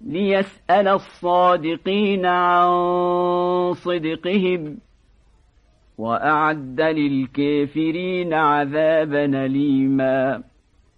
ليسأل الصادقين عن صدقهم وأعد للكافرين عذابا ليما